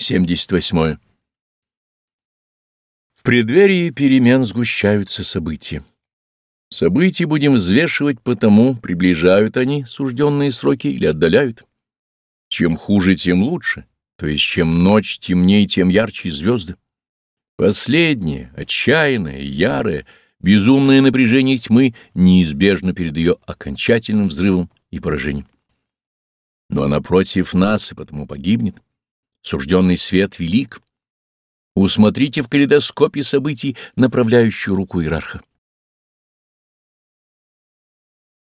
78. В преддверии перемен сгущаются события. События будем взвешивать потому, приближают они сужденные сроки или отдаляют. Чем хуже, тем лучше, то есть чем ночь темнее, тем ярче звезды. Последнее, отчаянное, ярое, безумное напряжение тьмы неизбежно перед ее окончательным взрывом и поражением. Но она против нас и потому погибнет. Сужденный свет велик. Усмотрите в калейдоскопе событий направляющую руку иерарха.